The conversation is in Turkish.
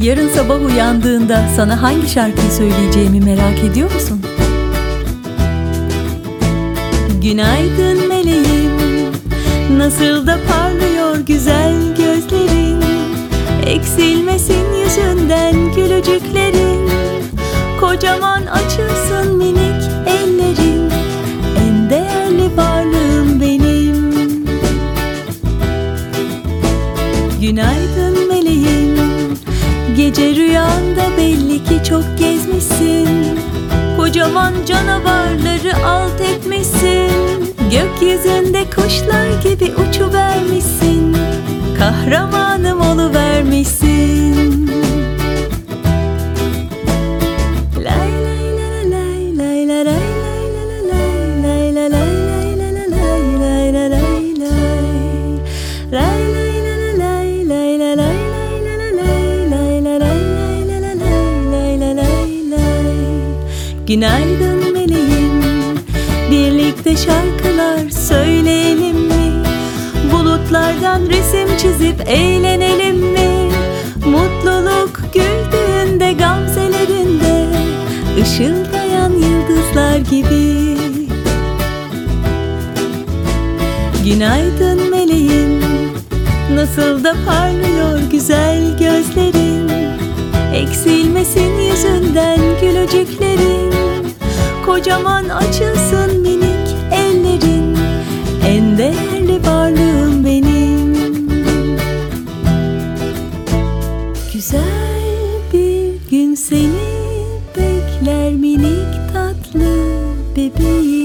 Yarın sabah uyandığında sana hangi şarkıyı söyleyeceğimi merak ediyor musun? Günaydın meleğim. Nasıl da parlıyor güzel gözlerin. Eksilmesin yüzünden gülücüklerin. Kocaman açılsın minik ellerin. En değerli varlığım benim. Günaydın meleğim Gece rüyanda belli ki çok gezmişsin Kocaman canavarları alt etmişsin Gökyüzünde kuşlar gibi uçuvermişsin Kahramanım oluvermişsin Lay lay la la lay lay la lay lay la la lay lay la lay la la lay lay la lay lay Lay lay Günaydın meleğim Birlikte şarkılar söyleyelim mi? Bulutlardan resim çizip eğlenelim mi? Mutluluk güldüğünde gamzelerinde ışıldayan yıldızlar gibi Günaydın meleğim Nasıl da parlıyor güzel gözlerin Eksilmesin Kocaman açılsın minik ellerin. En değerli varlığım benim. Güzel bir gün seni bekler minik tatlı bebeğim